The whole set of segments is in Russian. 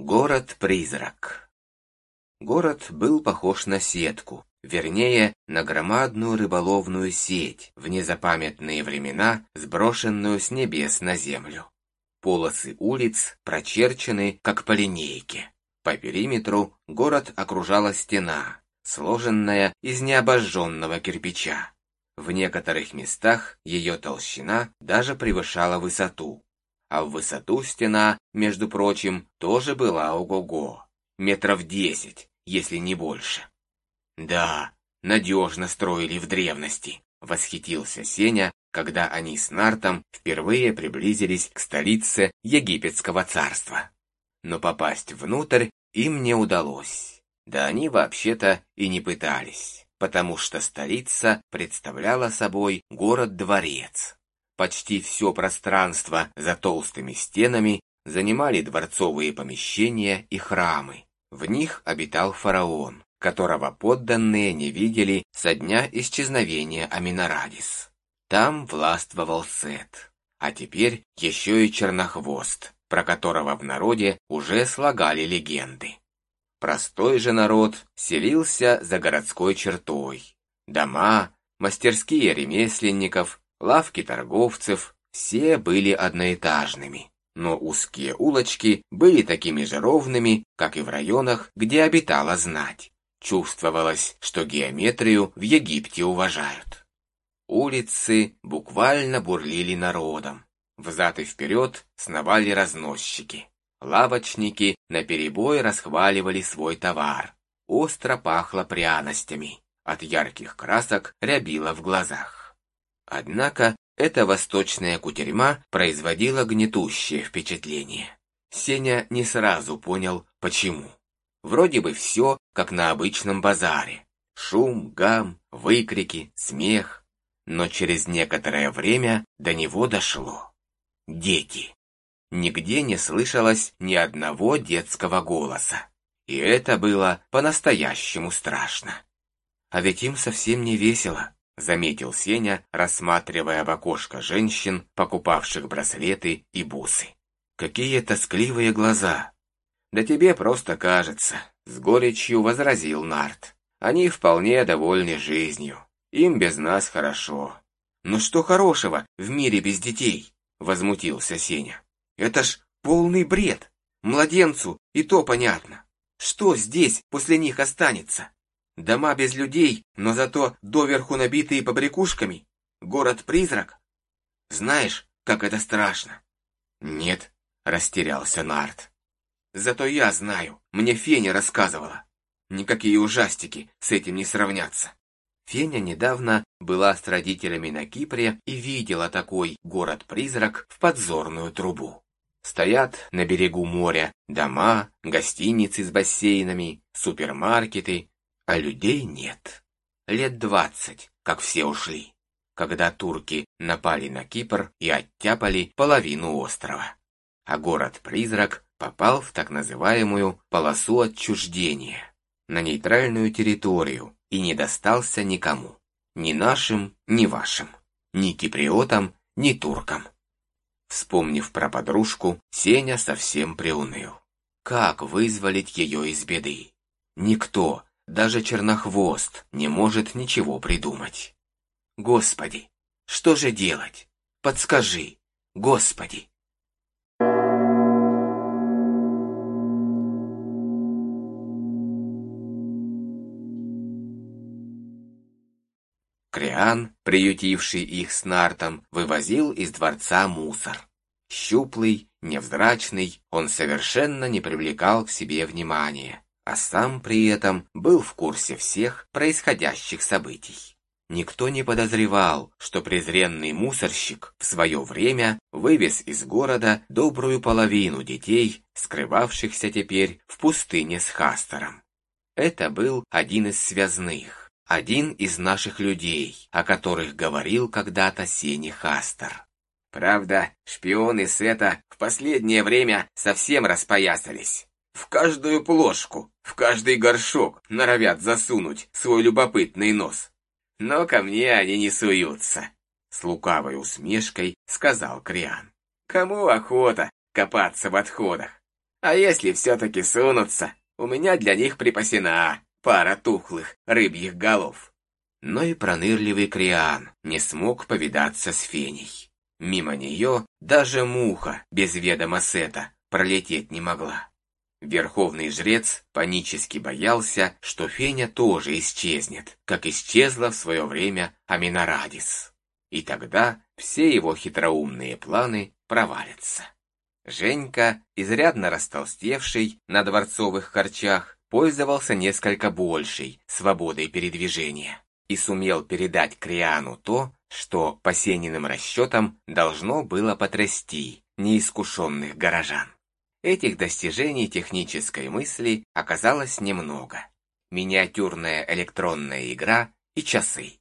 Город-призрак. Город был похож на сетку, вернее, на громадную рыболовную сеть, в незапамятные времена, сброшенную с небес на землю. Полосы улиц прочерчены, как по линейке. По периметру город окружала стена, сложенная из необожженного кирпича. В некоторых местах ее толщина даже превышала высоту а в высоту стена, между прочим, тоже была ого-го, метров десять, если не больше. Да, надежно строили в древности, восхитился Сеня, когда они с Нартом впервые приблизились к столице египетского царства. Но попасть внутрь им не удалось. Да они вообще-то и не пытались, потому что столица представляла собой город-дворец. Почти все пространство за толстыми стенами занимали дворцовые помещения и храмы. В них обитал фараон, которого подданные не видели со дня исчезновения Аминарадис. Там властвовал Сет, а теперь еще и Чернохвост, про которого в народе уже слагали легенды. Простой же народ селился за городской чертой. Дома, мастерские ремесленников, Лавки торговцев, все были одноэтажными, но узкие улочки были такими же ровными, как и в районах, где обитала знать. Чувствовалось, что геометрию в Египте уважают. Улицы буквально бурлили народом. Взад и вперед сновали разносчики. Лавочники наперебой расхваливали свой товар. Остро пахло пряностями. От ярких красок рябило в глазах. Однако эта восточная кутерьма производила гнетущее впечатление. Сеня не сразу понял, почему. Вроде бы все, как на обычном базаре. Шум, гам, выкрики, смех. Но через некоторое время до него дошло. Дети. Нигде не слышалось ни одного детского голоса. И это было по-настоящему страшно. А ведь им совсем не весело заметил Сеня, рассматривая в окошко женщин, покупавших браслеты и бусы. Какие тоскливые глаза. Да тебе просто кажется, с горечью возразил Нарт. Они вполне довольны жизнью. Им без нас хорошо. Но что хорошего в мире без детей? Возмутился Сеня. Это ж полный бред. Младенцу и то понятно. Что здесь после них останется? Дома без людей, но зато доверху набитые побрякушками. Город-призрак. Знаешь, как это страшно? Нет, растерялся Нарт. Зато я знаю, мне Феня рассказывала. Никакие ужастики с этим не сравнятся. Феня недавно была с родителями на Кипре и видела такой город-призрак в подзорную трубу. Стоят на берегу моря дома, гостиницы с бассейнами, супермаркеты, а людей нет. Лет двадцать, как все ушли, когда турки напали на Кипр и оттяпали половину острова. А город-призрак попал в так называемую полосу отчуждения, на нейтральную территорию и не достался никому. Ни нашим, ни вашим. Ни киприотам, ни туркам. Вспомнив про подружку, Сеня совсем приуныл. Как вызволить ее из беды? Никто, даже Чернохвост не может ничего придумать. Господи, что же делать? Подскажи, Господи. Криан, приютивший их с нартом, вывозил из дворца мусор. Щуплый, невзрачный, он совершенно не привлекал к себе внимания а сам при этом был в курсе всех происходящих событий. Никто не подозревал, что презренный мусорщик в свое время вывез из города добрую половину детей, скрывавшихся теперь в пустыне с Хастером. Это был один из связных, один из наших людей, о которых говорил когда-то Сени Хастер. Правда, шпионы Сета в последнее время совсем распоясались. В каждую плошку, в каждый горшок норовят засунуть свой любопытный нос. Но ко мне они не суются, с лукавой усмешкой сказал Криан. Кому охота копаться в отходах? А если все-таки сунутся, у меня для них припасена пара тухлых рыбьих голов. Но и пронырливый Криан не смог повидаться с Феней. Мимо нее даже муха без ведома Сета пролететь не могла. Верховный жрец панически боялся, что Феня тоже исчезнет, как исчезла в свое время Аминарадис. И тогда все его хитроумные планы провалятся. Женька, изрядно растолстевший на дворцовых харчах, пользовался несколько большей свободой передвижения и сумел передать Криану то, что по Сениным расчетам должно было потрясти неискушенных горожан. Этих достижений технической мысли оказалось немного. Миниатюрная электронная игра и часы.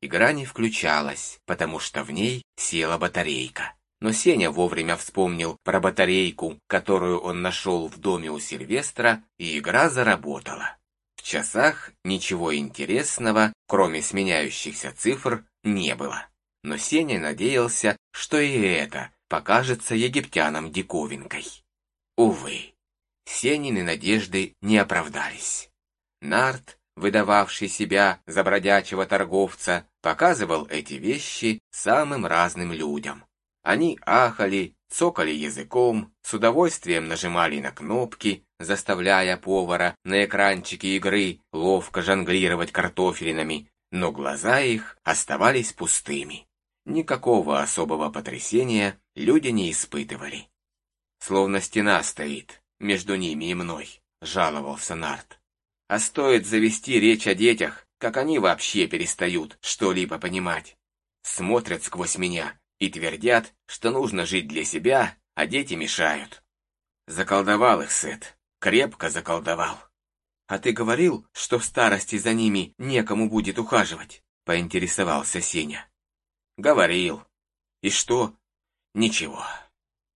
Игра не включалась, потому что в ней села батарейка. Но Сеня вовремя вспомнил про батарейку, которую он нашел в доме у Сильвестра, и игра заработала. В часах ничего интересного, кроме сменяющихся цифр, не было. Но Сеня надеялся, что и это покажется египтянам диковинкой. Увы, Сенины надежды не оправдались. Нарт, выдававший себя за бродячего торговца, показывал эти вещи самым разным людям. Они ахали, цокали языком, с удовольствием нажимали на кнопки, заставляя повара на экранчике игры ловко жонглировать картофелинами, но глаза их оставались пустыми. Никакого особого потрясения люди не испытывали. Словно стена стоит между ними и мной, жаловался Нарт. А стоит завести речь о детях, как они вообще перестают что-либо понимать. Смотрят сквозь меня и твердят, что нужно жить для себя, а дети мешают. Заколдовал их Сет, крепко заколдовал. А ты говорил, что в старости за ними некому будет ухаживать? Поинтересовался Сеня. Говорил. И что? Ничего.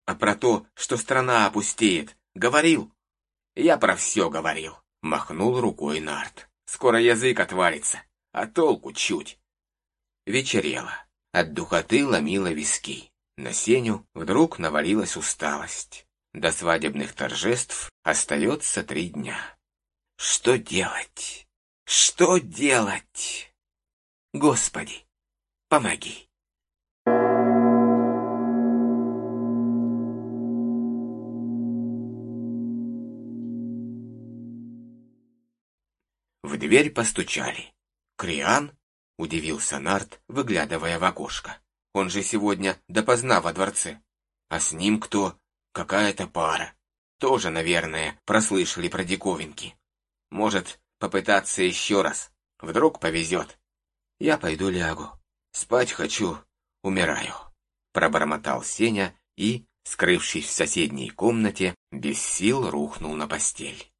А про то, что страна опустеет, говорил? Я про все говорил. Махнул рукой Нарт. Скоро язык отвалится, а толку чуть. Вечерело. От духоты ломило виски. На Сеню вдруг навалилась усталость. До свадебных торжеств остается три дня. Что делать? Что делать? Господи, помоги. В дверь постучали. Криан — удивился Нарт, выглядывая в окошко. «Он же сегодня допоздна во дворце. А с ним кто? Какая-то пара. Тоже, наверное, прослышали про диковинки. Может, попытаться еще раз. Вдруг повезет. Я пойду лягу. Спать хочу, умираю», — пробормотал Сеня и, скрывшись в соседней комнате, без сил рухнул на постель.